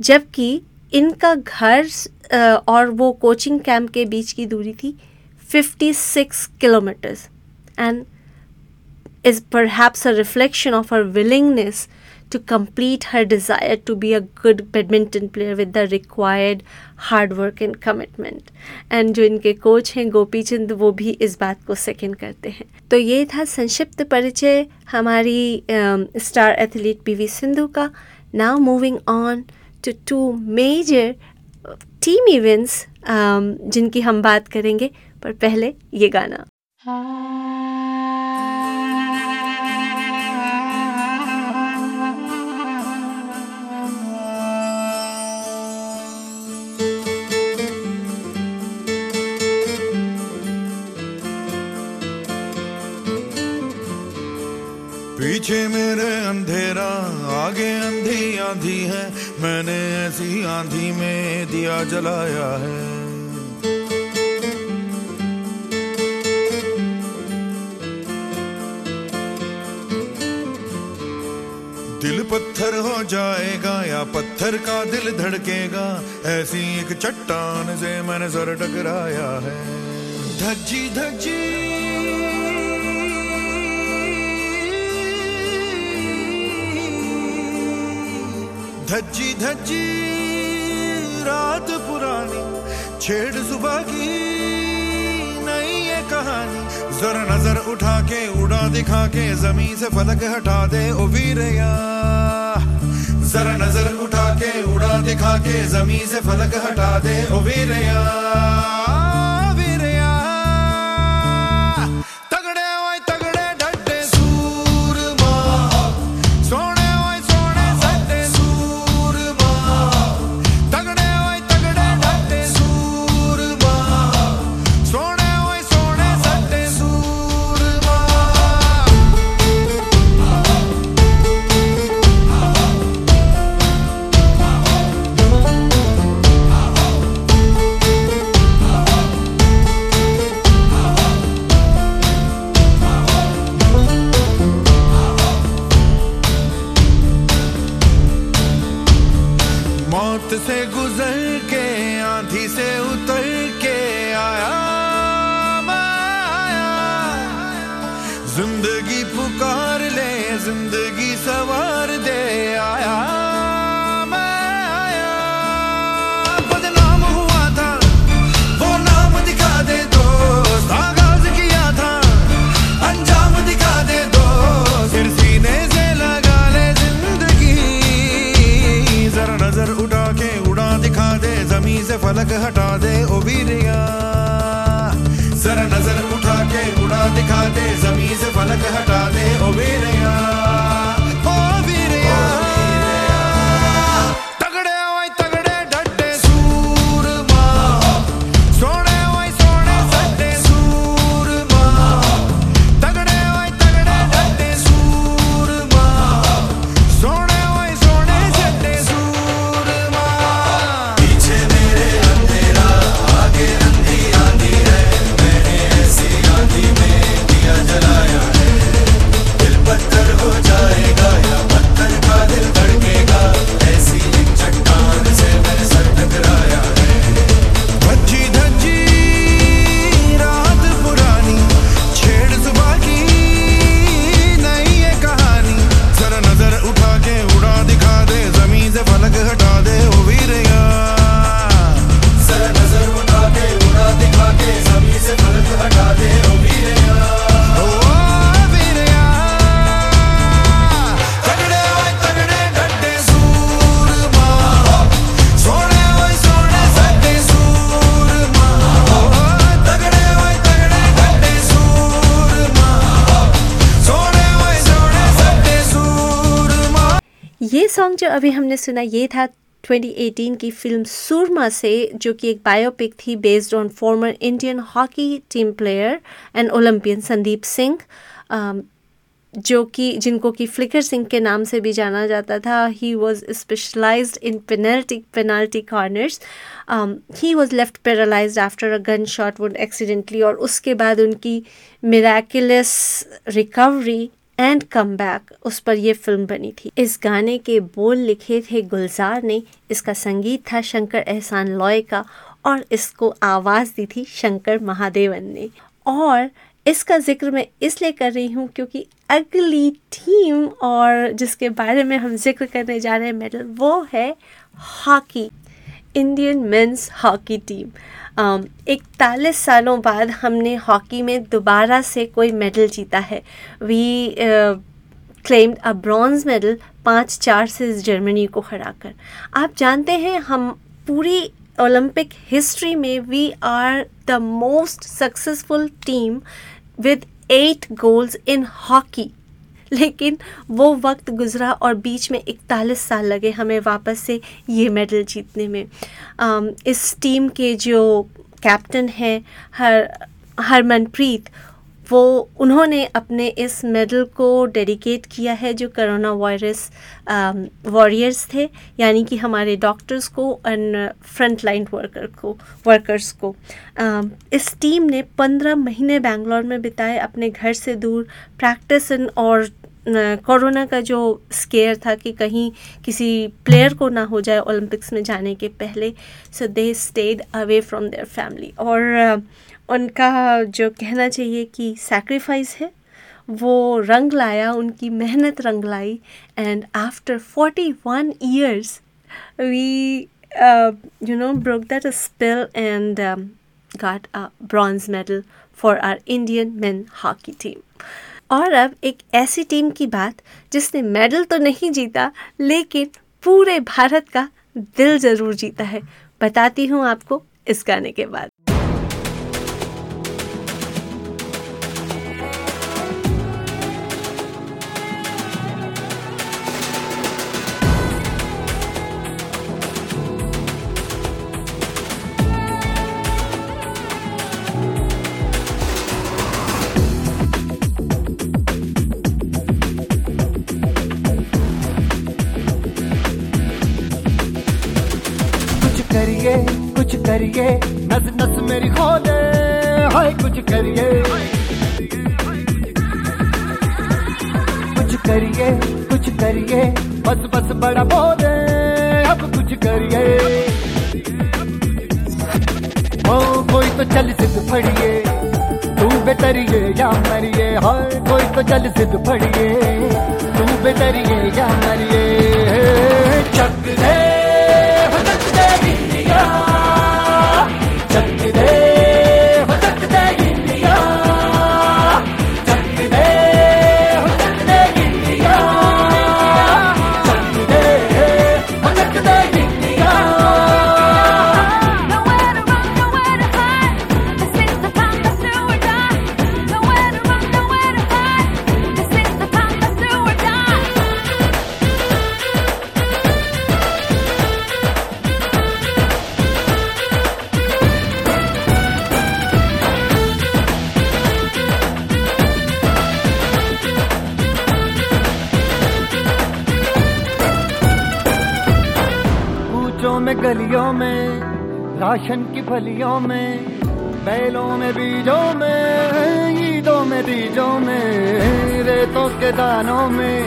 S1: जबकि इनका घर और वो कोचिंग कैंप के बीच की दूरी थी 56 किलोमीटर्स एंड इज़ पर reflection of her willingness to complete her desire to be a good badminton player with the required hard work and commitment. And जो इनके कोच हैं, गोपी चंद, वो भी इस बात को सेकंड करते हैं। तो ये था संक्षिप्त परिचय हमारी स्टार एथलीट पीवी सिंधु का। Now moving on to to major team events जिनकी हम बात करेंगे। पर पहले ये गाना।
S8: पीछे आगे अंधी आंधी है, मैंने ऐसी आंधी में दिया जलाया है। दिल पत्थर हो जाएगा या पत्थर का दिल धड़केगा, ऐसी एक चट्टान से मैंने सर टकराया है। धज्जी धज्जी। धज्जी धज्जी, रात पुरानी, छेड़ सुबह की नई ये कहानी। जरा नज़र उठा के, उड़ा दिखा के, ज़मीन से फलक हटा दे, ओ वीरया। जरा नज़र उठा के, उड़ा दिखा के, ज़मीन से फलक हटा दे, ओ वीरया। फलक हटा दे ओ वीरिया सर नज़र उठा के उड़ा दिखा दे ज़मीन से फलक हटा दे ओ वीरिया
S1: सॉन्ग जो अभी हमने सुना, ये था 2018 की फ़िल्म सुरमा से, जो कि एक बायोपिक थी based on former Indian hockey team player and Olympian Sandeep Singh जो कि, जिनको कि फ्लिकर सिंह के नाम से भी जाना जाता था। He was specialised in penalty penalty corners he was left paralysed after a gun shot would accidentally और उसके बाद उनकी miraculous recovery and come back, उस पर यह फ़िल्म बनी थी। इस गाने के बोल लिखे थे गुलजार ने, इसका संगीत था शंकर एहसान लॉय का, और इसको आवाज़ दी थी शंकर महादेवन ने। और इसका ज़िक्र मैं इसलिए कर रही हूँ क्योंकि अगली टीम और जिसके बारे में हम ज़िक्र करने जा रहे हैं मेडल, वो है hockey, Indian men's hockey team. इकतालीस सालों बाद हमने हॉकी में दोबारा से कोई मेडल जीता है। We claimed a bronze medal पाँच चार से जर्मनी को हराकर। आप जानते हैं, हम पूरी ओलंपिक हिस्ट्री में we are the most successful team with eight goals in hockey लेकिन वो वक्त गुजरा और बीच में इकतालीस साल लगे हमें वापस से ये मेडल जीतने में। इस टीम के जो कैप्टन हैं हर हरमनप्रीत वो उन्होंने अपने इस मेडल को डेडिकेट किया है जो करोना वायरस वॉरियर्स थे यानी कि हमारे डॉक्टर्स को एंड फ्रंट लाइन वर्कर को वर्कर्स को। अम, इस टीम ने पंद्रह महीने बैंगलोर में बिताए अपने घर से दूर प्रैक्टिस और कोरोना का जो स्केयर था कि कहीं किसी प्लेयर को ना हो जाए ओलंपिक्स में जाने के पहले so they stayed away from their family और उनका जो कहना चाहिए कि सैक्रिफाइस है, वो रंग लाया, उनकी मेहनत रंग लाई and after forty one years we you know broke that spell and got a bronze medal for our Indian men hockey team. और अब एक ऐसी टीम की बात जिसने मेडल तो नहीं जीता, लेकिन पूरे भारत का दिल ज़रूर जीता है। बताती हूँ आपको इस गाने के बाद।
S9: बेतरिए या मरिए हर कोई तो चल सिद्ध फड़िए तू बेतरिए या मरिए फलियों में, बैलों में, बीजों में, ईदों में, बीजों में, रेतों के दानों में,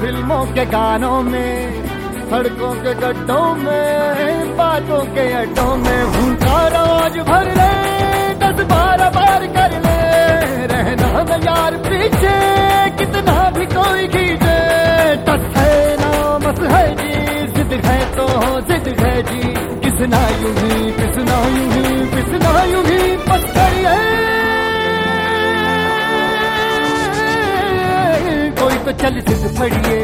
S9: फ़िल्मों के गानों में, सड़कों के गड्ढों में, बातों के अड्डों में भूखा रोज भर ले, दस बारह बार कर ले, रहना न यार पीछे, कितना भी कोई खींचे टस है ना मस है जी, जिद है तो जिद है जी। किसना यूँ ही पिसना ही पिसना ही, पत्थर कोई तो चल सिद्ध फड़िए,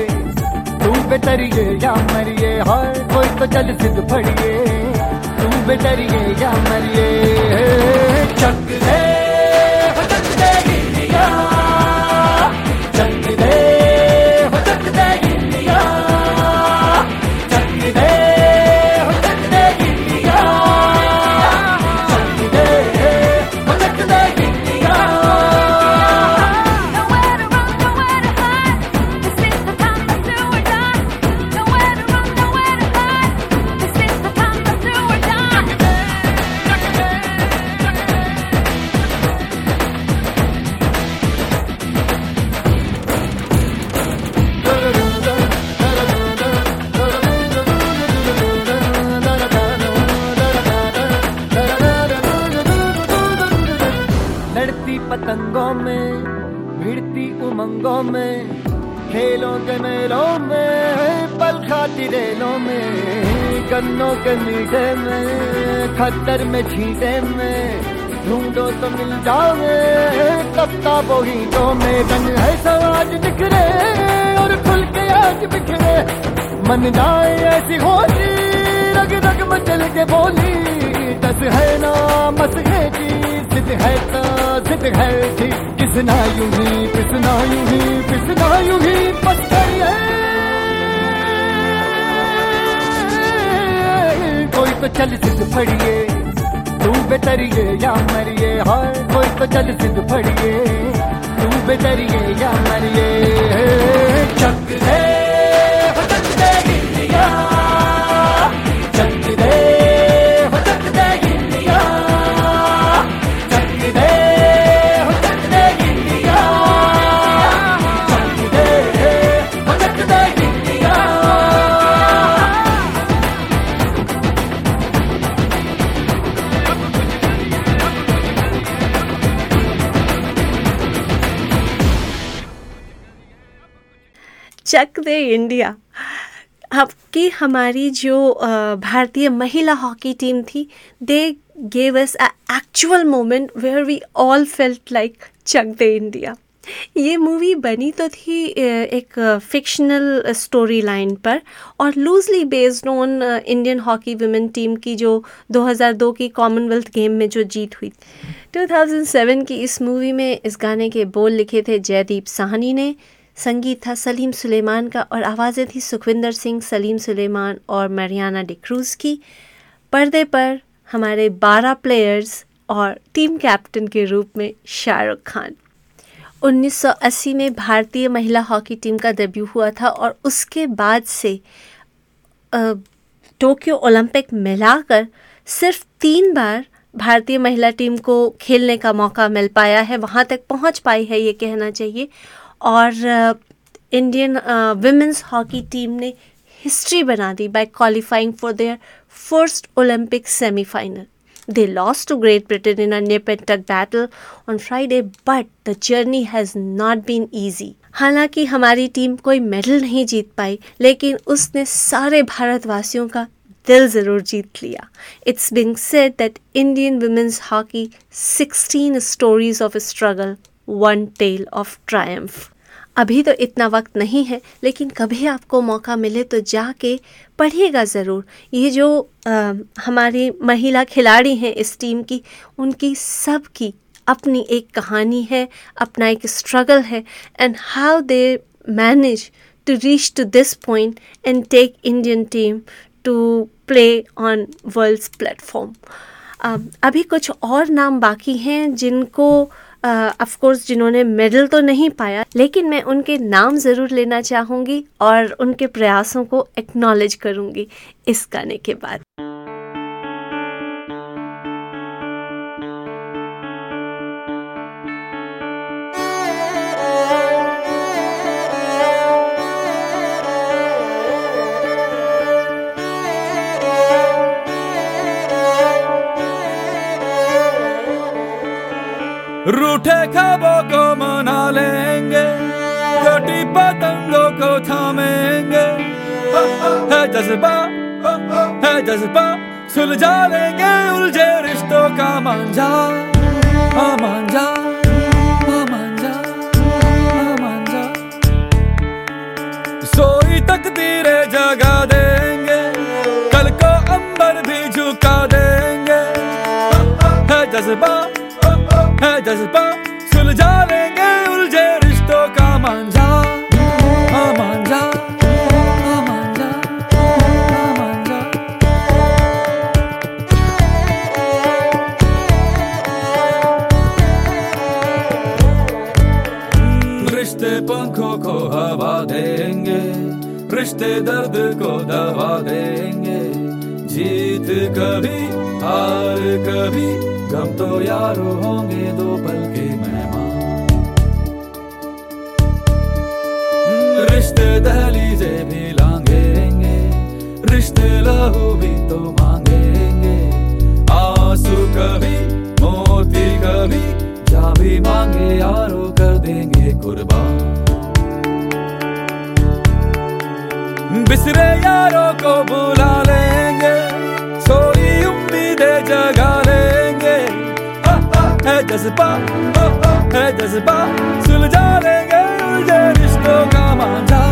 S9: तू बेतरिए या मरिए, हाय, कोई तो चल सिद्ध फड़िए, तू बेतरिए या मरिए। चक हो गन्नों के मीठे में खद्दर में छींटे में, ढूंढो तो मिल जाओगे कप्ता बोहीटों में रंग है समाज बिखरे और खुल के आज बिखरे। मन जाए ऐसी होली रग रग मचल के बोली, दस है ना मस है जी, जिद है तो जिद है जी किसना यूँ ही पिसना यूँ ही पिसना यूँ ही, पत्थर कोई तो चल सिद्ध फड़िए, तू बेतरिए या मरिए हाय कोई तो चल सिद्ध फड़िए, तू बेतरिए या मरिए। चक हो दे इंडिया।
S1: आपकी हमारी जो भारतीय महिला हॉकी टीम थी, they gave us actual moment where we all felt like Chak De India ये मूवी बनी तो थी एक फिक्शनल स्टोरी लाइन पर और loosely based on Indian hockey women team की जो 2002 की कॉमनवेल्थ गेम में जो जीत हुई। 2007 की इस मूवी में इस गाने के बोल लिखे थे जयदीप साहनी ने। संगीत था सलीम सुलेमान का और आवाज़ें थी सुखविंदर सिंह, सलीम सुलेमान और मरियाना डिक्रूज की। पर्दे पर हमारे 12 प्लेयर्स और टीम कैप्टन के रूप में शाहरुख खान। 1980 में भारतीय महिला हॉकी टीम का डेब्यू हुआ था और उसके बाद से टोक्यो ओलंपिक मिलाकर सिर्फ़ तीन बार भारतीय महिला टीम को खेलने का मौका मिल पाया है, वहाँ तक पहुँच पाई है, ये कहना चाहिए। और इंडियन विमेंस हॉकी टीम ने हिस्ट्री बना दी by qualifying for their first Olympic semifinal They lost to Great Britain in a battle on Friday, but the journey has not been easy. हालाँकि हमारी टीम कोई मेडल नहीं जीत पाई लेकिन उसने सारे भारतवासियों का दिल ज़रूर जीत लिया it's being said that Indian women's hockey 16 stories of struggle one tale of triumph. अभी तो इतना वक्त नहीं है लेकिन कभी आपको मौका मिले तो जाके पढ़िएगा ज़रूर। ये जो अ, हमारी महिला खिलाड़ी हैं इस टीम की उनकी सब की अपनी एक कहानी है अपना एक स्ट्रगल है and how they manage to reach to this point and take Indian team to play on world's platform अभी कुछ और नाम बाकी हैं जिनको ऑफ़ कोर्स जिन्होंने मेडल तो नहीं पाया, लेकिन मैं उनके नाम ज़रूर लेना चाहूँगी और उनके प्रयासों को एक्नॉलेज करूँगी इस गाने के बाद।
S10: रूठे खबों को मना लेंगे। कटी पतंगों को थामेंगे। है जज्बा है जज्बा, सुलझा लेंगे उलझे रिश्तों का मांझा। मांझा सोई तकदीरें जगा देंगे जज्बा सुलझा लेंगे उलझे रिश्तों का मांझा। मांझा मांझा मांझा। रिश्ते पंखों को हवा देंगे, रिश्ते दर्द को दवा देंगे। जीत कभी, हार कभी, गम तो यारो होंगे दो पल के मेहमान। रिश्ते दहलीजे भी लांगेंगे रिश्ते लहू भी तो मांगेंगे। आँसू कभी, मोती कभी, जा भी मांगे यारो कर देंगे कुर्बान। बिसरे यारों को बुला लेंगे, सोई उम्मीदें जगा लेंगे। है जज्बा है जज्बा, सुलझा लेंगे उलझे रिश्तों का मांझा।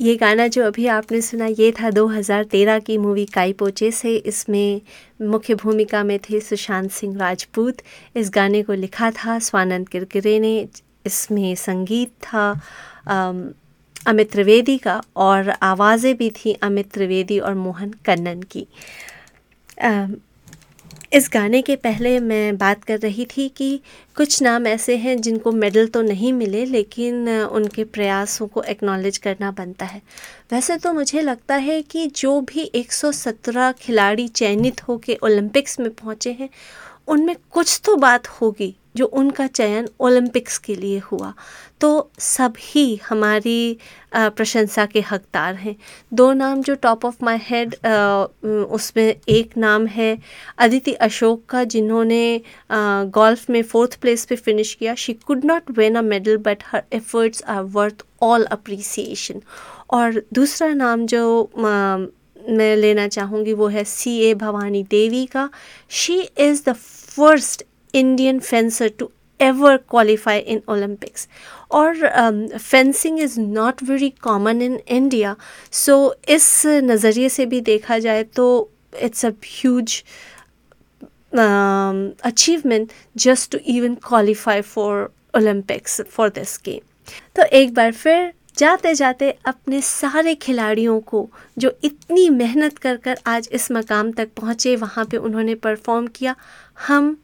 S1: ये गाना जो अभी आपने सुना, ये था 2013 की मूवी काई पोचे से इसमें मुख्य भूमिका में थे सुशांत सिंह राजपूत। इस गाने को लिखा था स्वानंद किरकिरे ने इसमें संगीत था अमित त्रिवेदी का और आवाज़ें भी थी अमित त्रिवेदी और मोहन कन्नन की। इस गाने के पहले मैं बात कर रही थी कि कुछ नाम ऐसे हैं जिनको मेडल तो नहीं मिले, लेकिन उनके प्रयासों को एक्नॉलेज करना बनता है। वैसे तो मुझे लगता है कि जो भी 117 खिलाड़ी चयनित होकर ओलंपिक्स में पहुँचे हैं, उनमें कुछ तो बात होगी। जो उनका चयन ओलंपिक्स के लिए हुआ। तो सभी हमारी प्रशंसा के हकदार हैं। दो नाम जो टॉप ऑफ़ माय हेड उसमें एक नाम है अदिति अशोक का, जिन्होंने गोल्फ में फोर्थ प्लेस पे फिनिश किया। She could not win a medal but her efforts are worth all appreciation और दूसरा नाम जो मैं लेना चाहूँगी वो है सी ए भवानी देवी का। She is the first Indian fencer to ever qualify in Olympics और fencing is not very common in India so इस नज़रिए से भी देखा जाए तो it's a huge achievement just to even qualify for Olympics for this game तो एक बार फिर जाते जाते अपने सारे खिलाड़ियों को जो इतनी मेहनत कर कर आज इस मकाम तक पहुँचे, वहाँ पे उन्होंने परफॉर्म किया, हम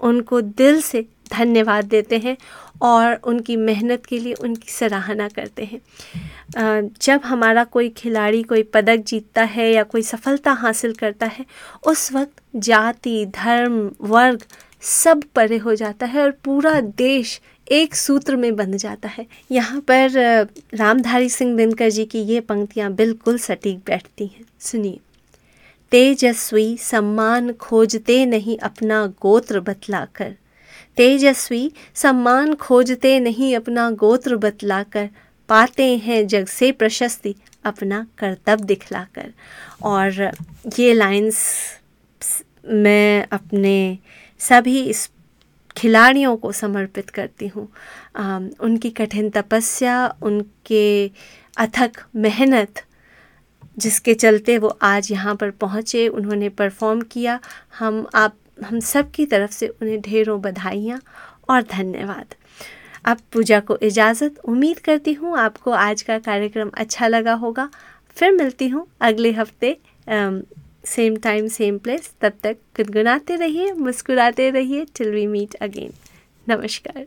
S1: उनको दिल से धन्यवाद देते हैं और उनकी मेहनत के लिए उनकी सराहना करते हैं। जब हमारा कोई खिलाड़ी कोई पदक जीतता है या कोई सफलता हासिल करता है, उस वक्त जाति, धर्म, वर्ग सब परे हो जाता है और पूरा देश एक सूत्र में बंध जाता है। यहाँ पर रामधारी सिंह दिनकर जी की ये पंक्तियाँ बिल्कुल सटीक बैठती हैं। सुनिए। तेजस्वी सम्मान खोजते नहीं अपना गोत्र बतलाकर। तेजस्वी सम्मान खोजते नहीं अपना गोत्र बतलाकर। पाते हैं जग से प्रशस्ति अपना कर्तव्य दिखलाकर। और ये लाइंस मैं अपने सभी इस खिलाड़ियों को समर्पित करती हूँ। उनकी कठिन तपस्या, उनके अथक मेहनत जिसके चलते वो आज यहाँ पर पहुँचे, उन्होंने परफॉर्म किया। हम आप, हम सब की तरफ़ से उन्हें ढेरों बधाइयाँ और धन्यवाद। अब पूजा को इजाज़त। उम्मीद करती हूँ आपको आज का कार्यक्रम अच्छा लगा होगा। फिर मिलती हूँ अगले हफ़्ते
S11: सेम टाइम सेम प्लेस तब तक गुनगुनाते रहिए, मुस्कुराते रहिए। टिल वी मीट अगेन नमस्कार।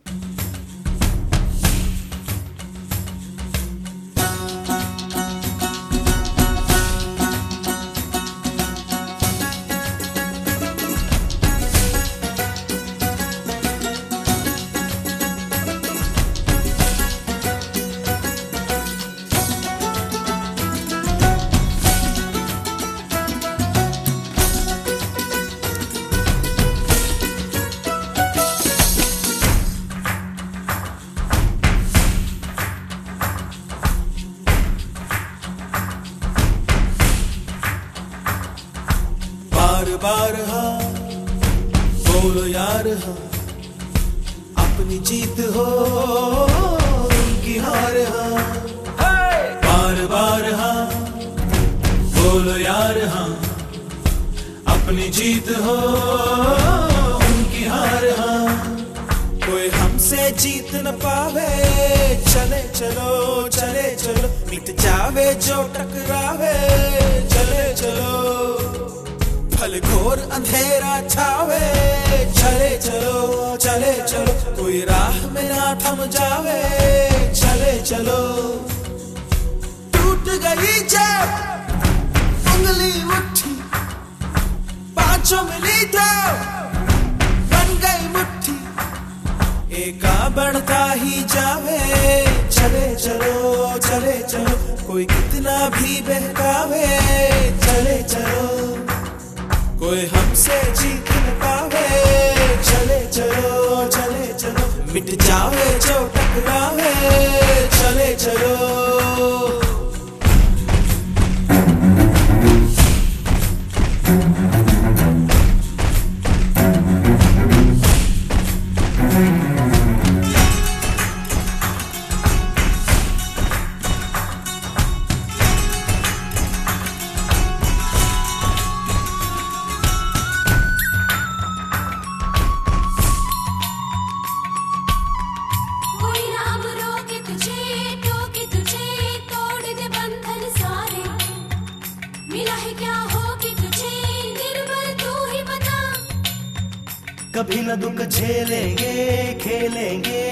S12: कभी न दुख झेलेंगे, खेलेंगे।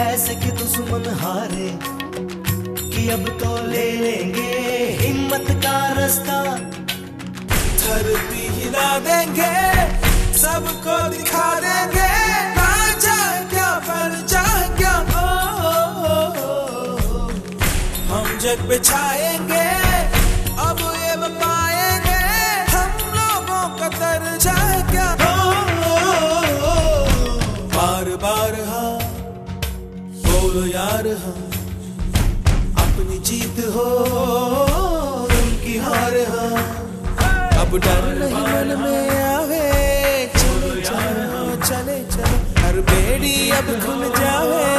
S12: ऐसे कि दुश्मन हारे कि अब तो ले लेंगे। हिम्मत का रास्ता
S13: धरती हिला देंगे, सबको दिखा देंगे। क्या क्या? हो हम जग बिछाएँगे अपनी जीत हो उनकी हार हाँ। अब डर नहीं मन में आवे, चले चलो चले चलो हर बेड़ी अब खुल जावे।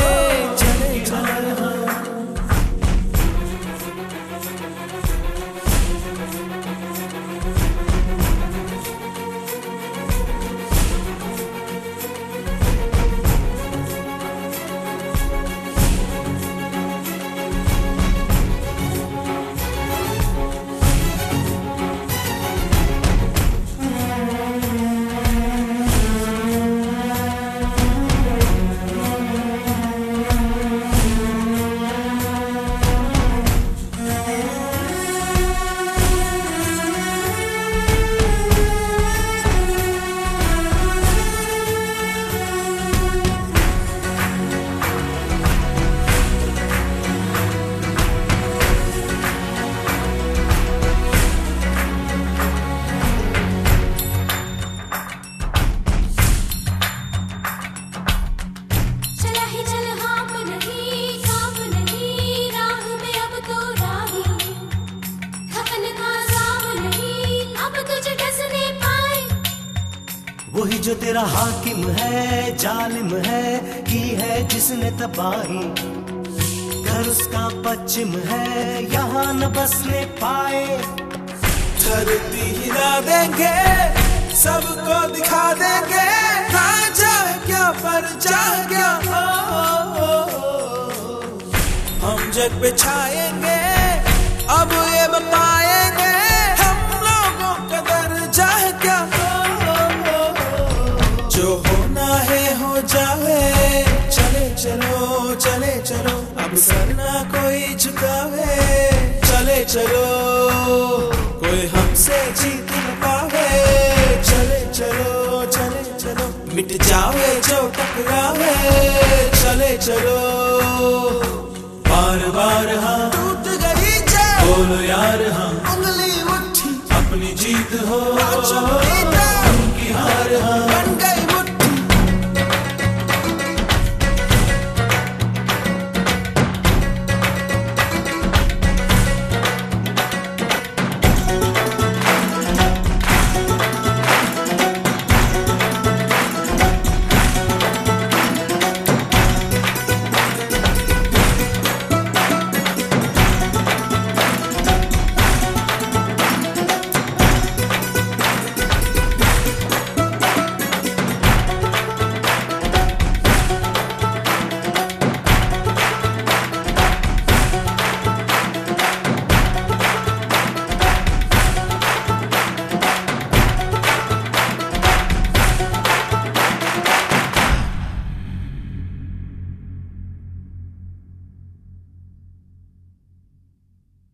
S12: जो तेरा हाकिम है, जालिम है, की है जिसने तबाही। घर उसका पश्चिम है, यहाँ न बसने पाए।
S13: धरती हिला देंगे, सबको दिखा देंगे। ना जाए क्या पर जाए क्या? हो हम जग बिछाएँगे चलो चले चलो। अब सर ना कोई झुकावे। चले चलो कोई हमसे जीत न पावे। चले चलो चले चलो मिट जावे जो टकरावे। चले चलो बार बार हाँ। टूट गई बोलो यार हाँ। उंगली उठी। अपनी जीत हो। उनकी हार हाँ।